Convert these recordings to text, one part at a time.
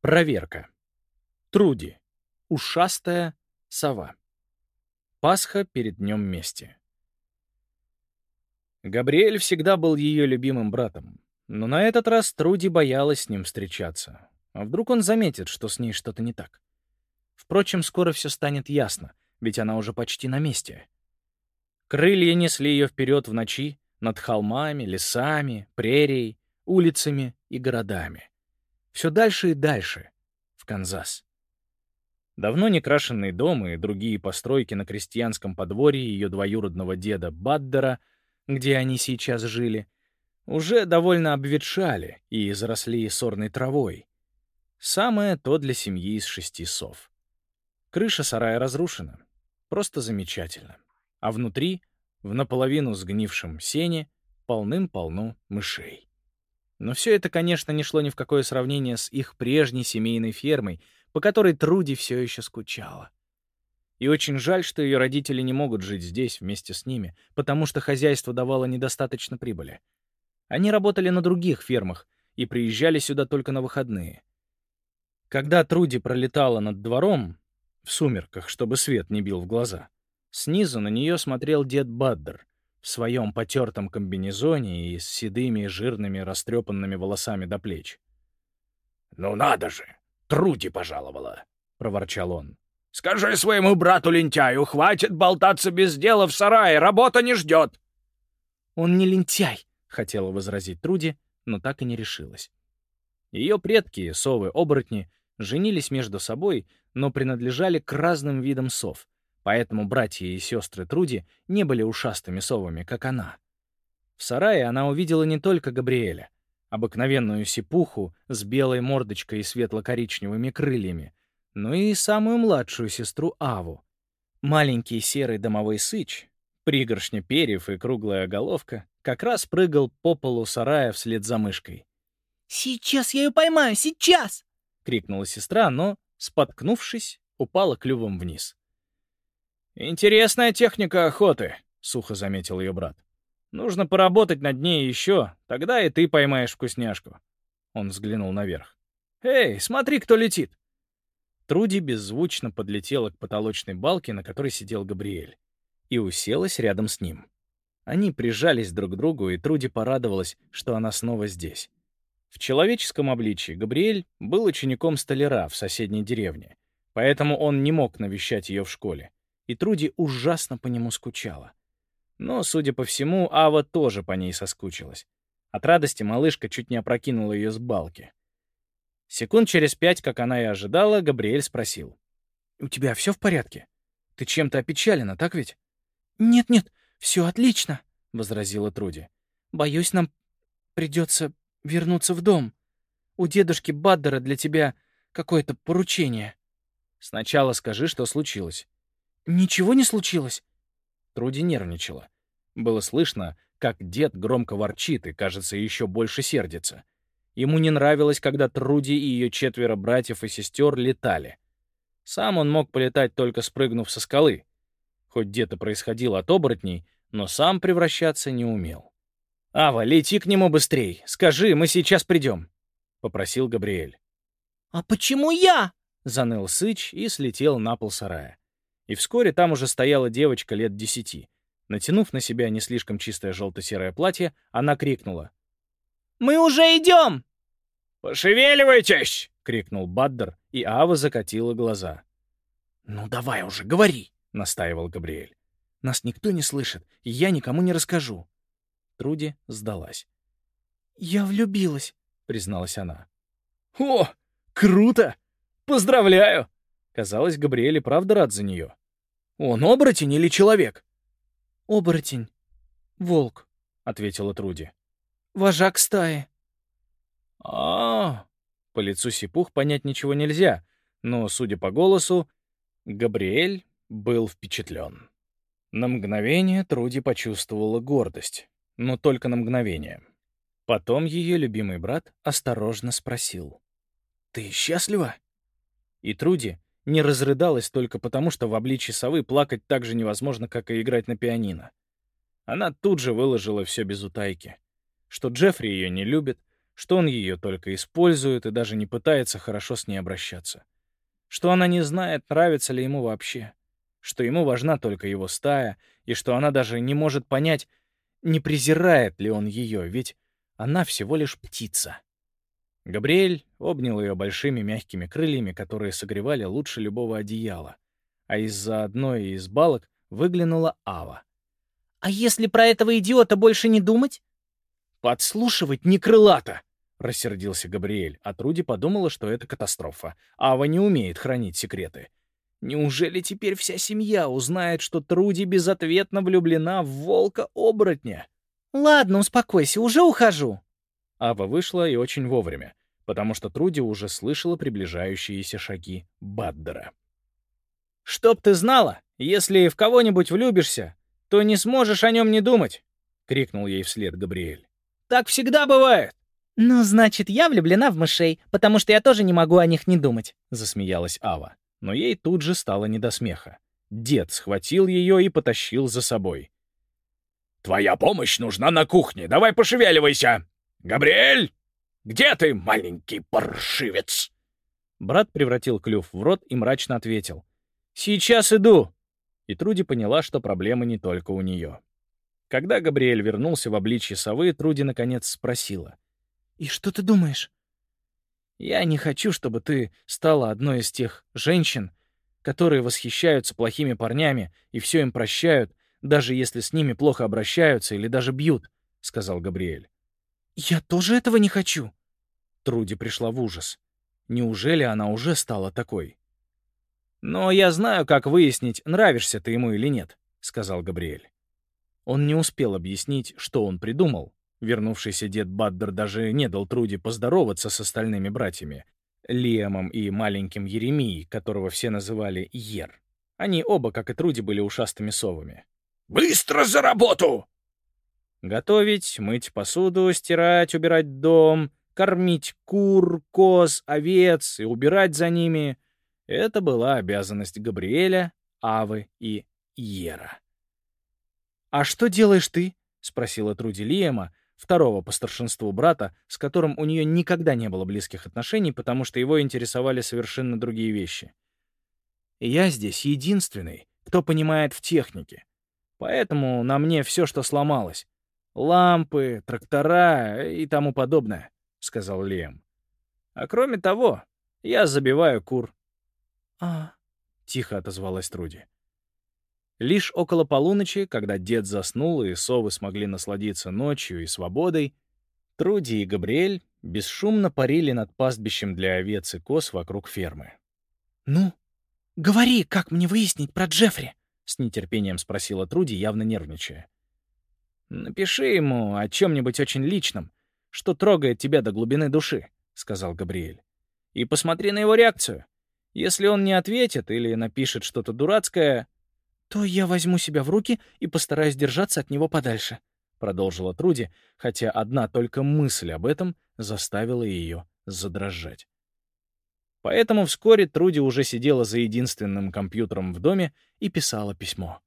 Проверка. Труди. Ушастая сова. Пасха перед днем мести. Габриэль всегда был ее любимым братом, но на этот раз Труди боялась с ним встречаться. А вдруг он заметит, что с ней что-то не так? Впрочем, скоро все станет ясно, ведь она уже почти на месте. Крылья несли ее вперед в ночи над холмами, лесами, прерией, улицами и городами. Все дальше и дальше, в Канзас. Давно не крашенные дома и другие постройки на крестьянском подворье ее двоюродного деда Баддера, где они сейчас жили, уже довольно обветшали и заросли сорной травой. Самое то для семьи из шести сов. Крыша сарая разрушена. Просто замечательно. А внутри, в наполовину сгнившем сене, полным-полно мышей. Но все это, конечно, не шло ни в какое сравнение с их прежней семейной фермой, по которой Труди все еще скучала. И очень жаль, что ее родители не могут жить здесь вместе с ними, потому что хозяйство давало недостаточно прибыли. Они работали на других фермах и приезжали сюда только на выходные. Когда Труди пролетала над двором, в сумерках, чтобы свет не бил в глаза, снизу на нее смотрел дед Баддер, в своем потертом комбинезоне и с седыми жирными растрепанными волосами до плеч. «Ну надо же! Труди пожаловала!» — проворчал он. «Скажи своему брату-лентяю, хватит болтаться без дела в сарае, работа не ждет!» «Он не лентяй!» — хотела возразить Труди, но так и не решилась. Ее предки, совы-оборотни, женились между собой, но принадлежали к разным видам сов — Поэтому братья и сестры Труди не были ушастыми совами, как она. В сарае она увидела не только Габриэля, обыкновенную сипуху с белой мордочкой и светло-коричневыми крыльями, но и самую младшую сестру Аву. Маленький серый домовой сыч, пригоршня перьев и круглая головка, как раз прыгал по полу сарая вслед за мышкой. «Сейчас я ее поймаю, сейчас!» — крикнула сестра, но, споткнувшись, упала клювом вниз. «Интересная техника охоты», — сухо заметил ее брат. «Нужно поработать над ней еще, тогда и ты поймаешь вкусняшку». Он взглянул наверх. «Эй, смотри, кто летит!» Труди беззвучно подлетела к потолочной балке, на которой сидел Габриэль, и уселась рядом с ним. Они прижались друг к другу, и Труди порадовалась, что она снова здесь. В человеческом обличии Габриэль был учеником столяра в соседней деревне, поэтому он не мог навещать ее в школе и Труди ужасно по нему скучала. Но, судя по всему, Ава тоже по ней соскучилась. От радости малышка чуть не опрокинула ее с балки. Секунд через пять, как она и ожидала, Габриэль спросил. «У тебя все в порядке? Ты чем-то опечалена, так ведь?» «Нет-нет, все отлично», — возразила Труди. «Боюсь, нам придется вернуться в дом. У дедушки Баддера для тебя какое-то поручение». «Сначала скажи, что случилось». «Ничего не случилось?» Труди нервничала. Было слышно, как дед громко ворчит и, кажется, еще больше сердится. Ему не нравилось, когда Труди и ее четверо братьев и сестер летали. Сам он мог полетать, только спрыгнув со скалы. Хоть дед и происходил от оборотней, но сам превращаться не умел. «Ава, лети к нему быстрей! Скажи, мы сейчас придем!» — попросил Габриэль. «А почему я?» — заныл Сыч и слетел на пол сарая. И вскоре там уже стояла девочка лет десяти. Натянув на себя не слишком чистое желто-серое платье, она крикнула. «Мы уже идем!» «Пошевеливайтесь!» — крикнул Баддер, и Ава закатила глаза. «Ну давай уже, говори!» — настаивал Габриэль. «Нас никто не слышит, и я никому не расскажу». Труди сдалась. «Я влюбилась», — призналась она. «О, круто! Поздравляю!» Казалось, Габриэль и правда рад за нее. «Он оборотень или человек?» «Оборотень. Волк», — ответила Труди. «Вожак стаи». А, -а, а По лицу Сипух понять ничего нельзя, но, судя по голосу, Габриэль был впечатлен. На мгновение Труди почувствовала гордость, но только на мгновение. Потом ее любимый брат осторожно спросил. «Ты счастлива?» И Труди не разрыдалась только потому, что в обличье совы плакать так же невозможно, как и играть на пианино. Она тут же выложила все без утайки. Что Джеффри ее не любит, что он ее только использует и даже не пытается хорошо с ней обращаться, что она не знает, нравится ли ему вообще, что ему важна только его стая, и что она даже не может понять, не презирает ли он ее, ведь она всего лишь птица. Габриэль обнял ее большими мягкими крыльями, которые согревали лучше любого одеяла, а из-за одной из балок выглянула Ава. «А если про этого идиота больше не думать?» «Подслушивать не крылато!» — рассердился Габриэль, а Труди подумала, что это катастрофа. Ава не умеет хранить секреты. Неужели теперь вся семья узнает, что Труди безответно влюблена в волка-оборотня? «Ладно, успокойся, уже ухожу». Ава вышла и очень вовремя, потому что Труди уже слышала приближающиеся шаги Баддера. «Чтоб ты знала, если в кого-нибудь влюбишься, то не сможешь о нем не думать!» — крикнул ей вслед Габриэль. «Так всегда бывает!» «Ну, значит, я влюблена в мышей, потому что я тоже не могу о них не думать», — засмеялась Ава. Но ей тут же стало не до смеха. Дед схватил ее и потащил за собой. «Твоя помощь нужна на кухне. Давай пошевеливайся! Габриэль! Где ты, маленький паршивец?» Брат превратил клюв в рот и мрачно ответил. «Сейчас иду!» И Труди поняла, что проблема не только у нее. Когда Габриэль вернулся в обличье совы, Труди наконец спросила. «И что ты думаешь?» «Я не хочу, чтобы ты стала одной из тех женщин, которые восхищаются плохими парнями и все им прощают, даже если с ними плохо обращаются или даже бьют», — сказал Габриэль. «Я тоже этого не хочу». Труди пришла в ужас. Неужели она уже стала такой? «Но я знаю, как выяснить, нравишься ты ему или нет», — сказал Габриэль. Он не успел объяснить, что он придумал. Вернувшийся дед Баддер даже не дал Труди поздороваться с остальными братьями, Лиамом и маленьким Еремией, которого все называли Ер. Они оба, как и Труди, были ушастыми совами. «Быстро за работу!» Готовить, мыть посуду, стирать, убирать дом, кормить кур, коз, овец и убирать за ними — это была обязанность Габриэля, Авы и Ера. «А что делаешь ты?» — спросила Труди Лиема, второго по старшинству брата, с которым у нее никогда не было близких отношений, потому что его интересовали совершенно другие вещи. «Я здесь единственный, кто понимает в технике. Поэтому на мне все, что сломалось. Лампы, трактора и тому подобное», — сказал Лем. «А кроме того, я забиваю кур». «А...» — тихо отозвалась Труди. Лишь около полуночи, когда дед заснул и совы смогли насладиться ночью и свободой, Труди и Габриэль бесшумно парили над пастбищем для овец и коз вокруг фермы. «Ну, говори, как мне выяснить про Джеффри?» — с нетерпением спросила Труди, явно нервничая. «Напиши ему о чем-нибудь очень личном, что трогает тебя до глубины души», — сказал Габриэль. «И посмотри на его реакцию. Если он не ответит или напишет что-то дурацкое, то я возьму себя в руки и постараюсь держаться от него подальше», — продолжила Труди, хотя одна только мысль об этом заставила ее задрожать. Поэтому вскоре Труди уже сидела за единственным компьютером в доме и писала письмо.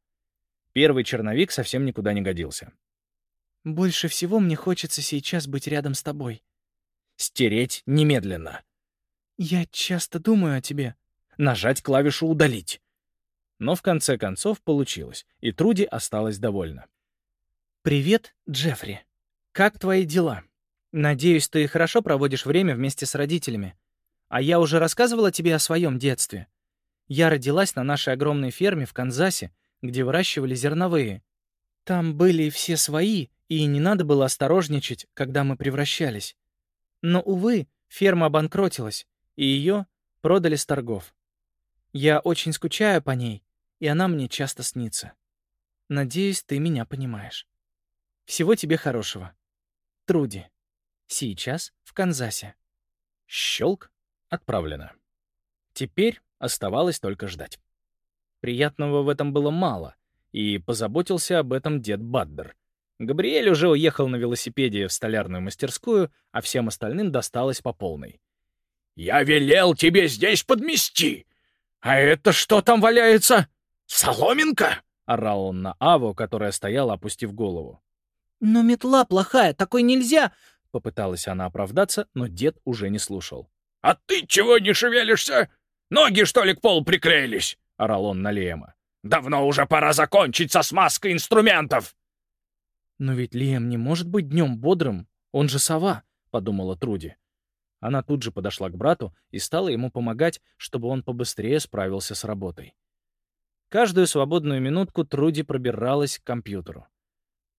Первый черновик совсем никуда не годился. «Больше всего мне хочется сейчас быть рядом с тобой». «Стереть немедленно». «Я часто думаю о тебе». «Нажать клавишу «Удалить». Но в конце концов получилось, и Труди осталась довольна. «Привет, Джеффри. Как твои дела? Надеюсь, ты хорошо проводишь время вместе с родителями. А я уже рассказывала тебе о своем детстве. Я родилась на нашей огромной ферме в Канзасе, где выращивали зерновые. Там были все свои, и не надо было осторожничать, когда мы превращались. Но, увы, ферма обанкротилась, и ее продали с торгов. Я очень скучаю по ней, и она мне часто снится. Надеюсь, ты меня понимаешь. Всего тебе хорошего. Труди. Сейчас в Канзасе. Щелк. Отправлено. Теперь оставалось только ждать. Приятного в этом было мало, и позаботился об этом дед Баддер. Габриэль уже уехал на велосипеде в столярную мастерскую, а всем остальным досталось по полной. «Я велел тебе здесь подмести! А это что там валяется?» «Соломинка!» — орал он на Аву, которая стояла, опустив голову. «Но метла плохая, такой нельзя! Попыталась она оправдаться, но дед уже не слушал. «А ты чего не шевелишься? Ноги, что ли, к полу приклеились?» — орал он на Лема. «Давно уже пора закончить со смазкой инструментов!» «Но ведь Лем не может быть днем бодрым, он же сова», — подумала Труди. Она тут же подошла к брату и стала ему помогать, чтобы он побыстрее справился с работой. Каждую свободную минутку Труди пробиралась к компьютеру.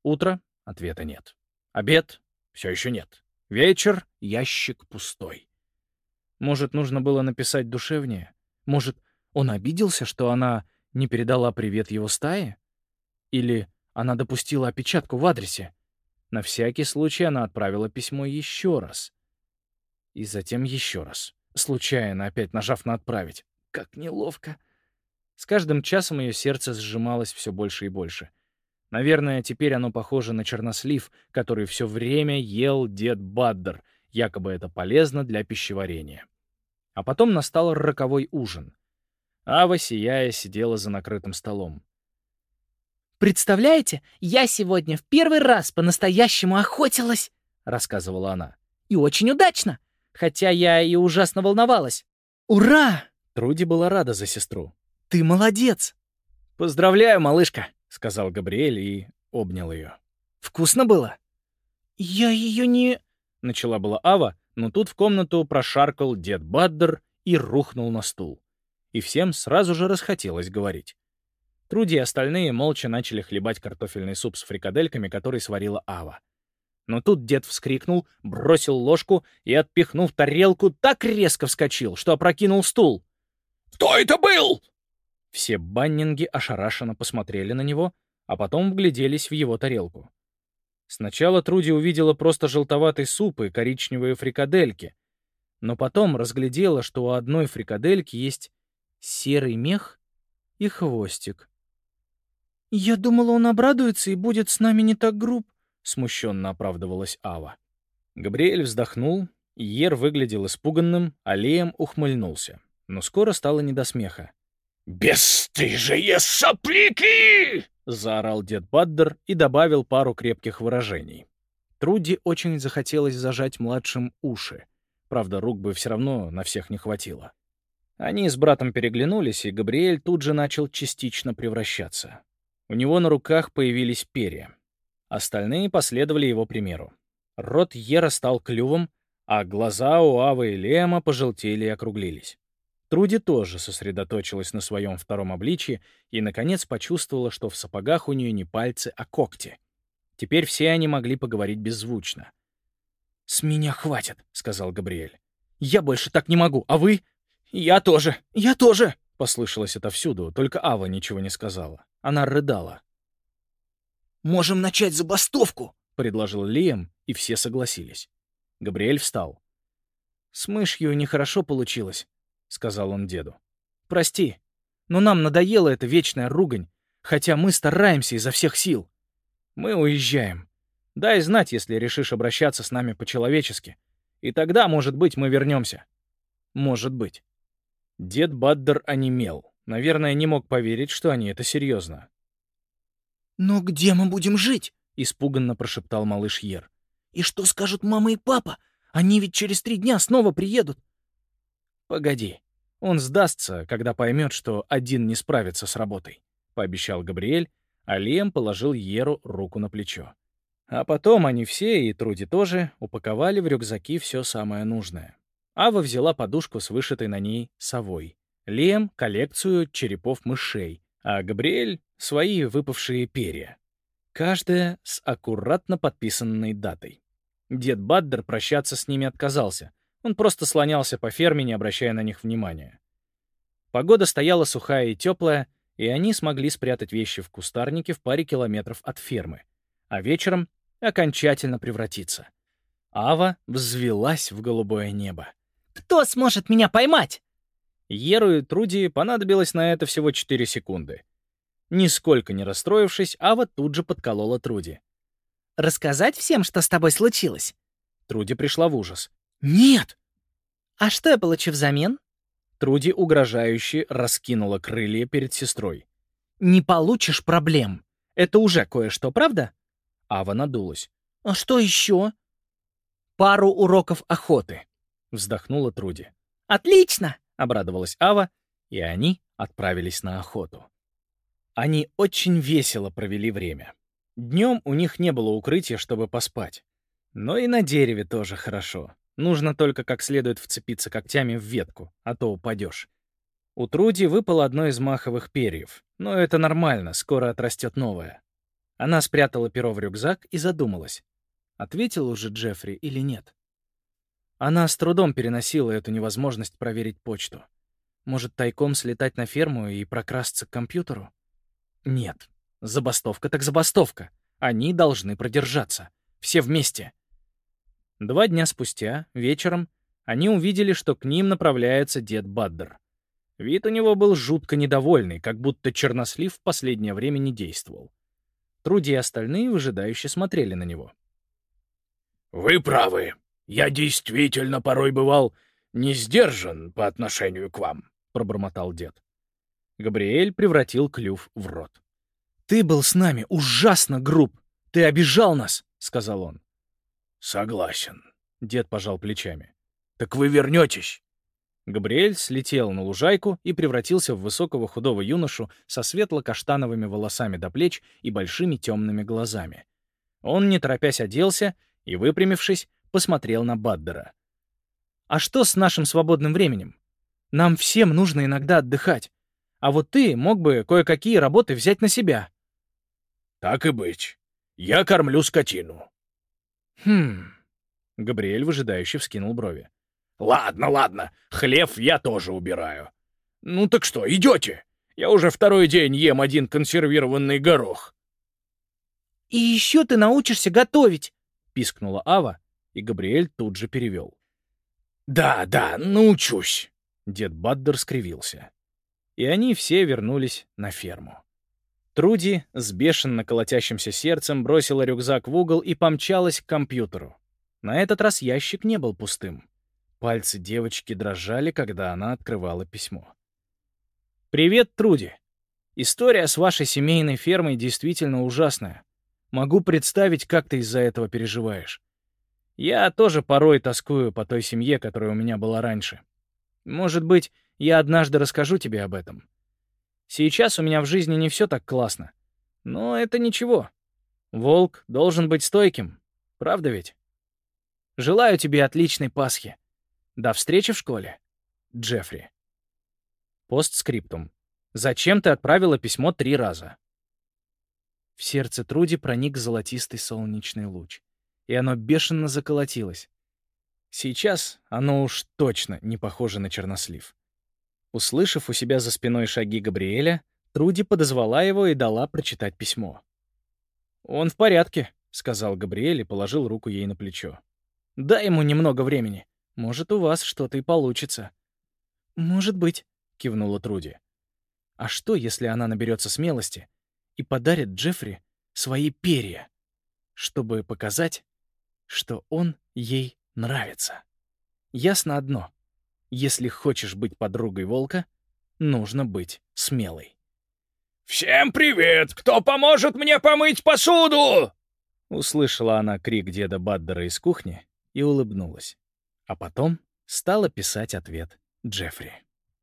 Утро — ответа нет. Обед все еще нет. Вечер — ящик пустой. Может, нужно было написать душевнее? Может, он обиделся, что она не передала привет его стае? Или она допустила опечатку в адресе? На всякий случай она отправила письмо еще раз. И затем еще раз. Случайно опять нажав на «отправить». Как неловко. С каждым часом ее сердце сжималось все больше и больше — Наверное, теперь оно похоже на чернослив, который все время ел дед Баддер, якобы это полезно для пищеварения. А потом настал роковой ужин. Ава, сияя, сидела за накрытым столом. «Представляете, я сегодня в первый раз по-настоящему охотилась!» — рассказывала она. «И очень удачно, хотя я и ужасно волновалась. Ура!» Труди была рада за сестру. «Ты молодец!» «Поздравляю, малышка!» — сказал Габриэль и обнял ее. «Вкусно было?» «Я ее не...» — начала была Ава, но тут в комнату прошаркал дед Баддер и рухнул на стул. И всем сразу же расхотелось говорить. Труди и остальные молча начали хлебать картофельный суп с фрикадельками, который сварила Ава. Но тут дед вскрикнул, бросил ложку и, отпихнув тарелку, так резко вскочил, что опрокинул стул. «Кто это был?» Все баннинги ошарашенно посмотрели на него, а потом вгляделись в его тарелку. Сначала Труди увидела просто желтоватый суп и коричневые фрикадельки, но потом разглядела, что у одной фрикадельки есть серый мех и хвостик. «Я думала, он обрадуется и будет с нами не так груб», — смущенно оправдывалась Ава. Габриэль вздохнул, Ер выглядел испуганным, а Леем ухмыльнулся. Но скоро стало не до смеха. «Бесстыжие сопляки!» — заорал дед Баддер и добавил пару крепких выражений. Труди очень захотелось зажать младшим уши. Правда, рук бы все равно на всех не хватило. Они с братом переглянулись, и Габриэль тут же начал частично превращаться. У него на руках появились перья. Остальные последовали его примеру. Рот Ера стал клювом, а глаза у Авы и Лема пожелтели и округлились. Труди тоже сосредоточилась на своем втором обличье и, наконец, почувствовала, что в сапогах у нее не пальцы, а когти. Теперь все они могли поговорить беззвучно. «С меня хватит», — сказал Габриэль. «Я больше так не могу, а вы?» «Я тоже, я тоже», — послышалось отовсюду, только Ава ничего не сказала. Она рыдала. «Можем начать забастовку», — предложил Лиам, и все согласились. Габриэль встал. «С мышью нехорошо получилось сказал он деду. «Прости, но нам надоела эта вечная ругань, хотя мы стараемся изо всех сил. Мы уезжаем. Дай знать, если решишь обращаться с нами по-человечески. И тогда, может быть, мы вернемся. Может быть». Дед Баддер онемел. Наверное, не мог поверить, что они это серьезно. «Но где мы будем жить?» — испуганно прошептал малыш Ер. «И что скажут мама и папа? Они ведь через три дня снова приедут». «Погоди. Он сдастся, когда поймет, что один не справится с работой», — пообещал Габриэль, а Лем положил Еру руку на плечо. А потом они все, и Труди тоже, упаковали в рюкзаки все самое нужное. Ава взяла подушку с вышитой на ней совой. Лем — коллекцию черепов-мышей, а Габриэль — свои выпавшие перья. Каждая с аккуратно подписанной датой. Дед Баддер прощаться с ними отказался — он просто слонялся по ферме, не обращая на них внимания. Погода стояла сухая и теплая, и они смогли спрятать вещи в кустарнике в паре километров от фермы, а вечером окончательно превратиться. Ава взвелась в голубое небо. «Кто сможет меня поймать?» Еру и Труди понадобилось на это всего 4 секунды. Нисколько не расстроившись, Ава тут же подколола Труди. «Рассказать всем, что с тобой случилось?» Труди пришла в ужас. «Нет!» «А что я получу взамен?» Труди угрожающе раскинула крылья перед сестрой. «Не получишь проблем. Это уже кое-что, правда?» Ава надулась. «А что еще?» пару уроков охоты», — вздохнула Труди. «Отлично!» — обрадовалась Ава, и они отправились на охоту. Они очень весело провели время. Днем у них не было укрытия, чтобы поспать. Но и на дереве тоже хорошо. Нужно только как следует вцепиться когтями в ветку, а то упадешь. У Труди выпало одно из маховых перьев, но это нормально, скоро отрастет новое. Она спрятала перо в рюкзак и задумалась, ответил уже Джеффри или нет. Она с трудом переносила эту невозможность проверить почту. Может, тайком слетать на ферму и прокрасться к компьютеру? Нет. Забастовка так забастовка. Они должны продержаться. Все вместе. Два дня спустя, вечером, они увидели, что к ним направляется дед Баддер. Вид у него был жутко недовольный, как будто чернослив в последнее время не действовал. Труди и остальные выжидающе смотрели на него. «Вы правы. Я действительно порой бывал не сдержан по отношению к вам», — пробормотал дед. Габриэль превратил клюв в рот. «Ты был с нами ужасно груб. Ты обижал нас», — сказал он. «Согласен», — дед пожал плечами. «Так вы вернетесь?» Габриэль слетел на лужайку и превратился в высокого худого юношу со светло-каштановыми волосами до плеч и большими темными глазами. Он, не торопясь, оделся и, выпрямившись, посмотрел на Баддера. «А что с нашим свободным временем? Нам всем нужно иногда отдыхать. А вот ты мог бы кое-какие работы взять на себя». «Так и быть. Я кормлю скотину». «Хм...» Габриэль выжидающе вскинул брови. Ладно, ладно, хлев я тоже убираю. Ну так что, идете? Я уже второй день ем один консервированный горох. «И еще ты научишься готовить!» — пискнула Ава, и Габриэль тут же перевел. «Да, да, научусь!» Дед Баддер скривился. И они все вернулись на ферму. Труди с бешено колотящимся сердцем бросила рюкзак в угол и помчалась к компьютеру. На этот раз ящик не был пустым. Пальцы девочки дрожали, когда она открывала письмо. «Привет, Труди. История с вашей семейной фермой действительно ужасная. Могу представить, как ты из-за этого переживаешь. Я тоже порой тоскую по той семье, которая у меня была раньше. Может быть, я однажды расскажу тебе об этом. Сейчас у меня в жизни не все так классно. Но это ничего. Волк должен быть стойким. Правда ведь? Желаю тебе отличной Пасхи. До встречи в школе. Джеффри. Постскриптум. Зачем ты отправила письмо три раза? В сердце Труди проник золотистый солнечный луч, и оно бешено заколотилось. Сейчас оно уж точно не похоже на чернослив. Услышав у себя за спиной шаги Габриэля, Труди подозвала его и дала прочитать письмо. «Он в порядке», — сказал Габриэль и положил руку ей на плечо. «Дай ему немного времени. Может, у вас что-то и получится». «Может быть», — кивнула Труди. «А что, если она наберется смелости и подарит Джеффри свои перья, чтобы показать, что он ей нравится? Ясно одно. Если хочешь быть подругой волка, нужно быть смелой». «Всем привет! Кто поможет мне помыть посуду?» Услышала она крик деда Баддера из кухни и улыбнулась. А потом стала писать ответ Джеффри.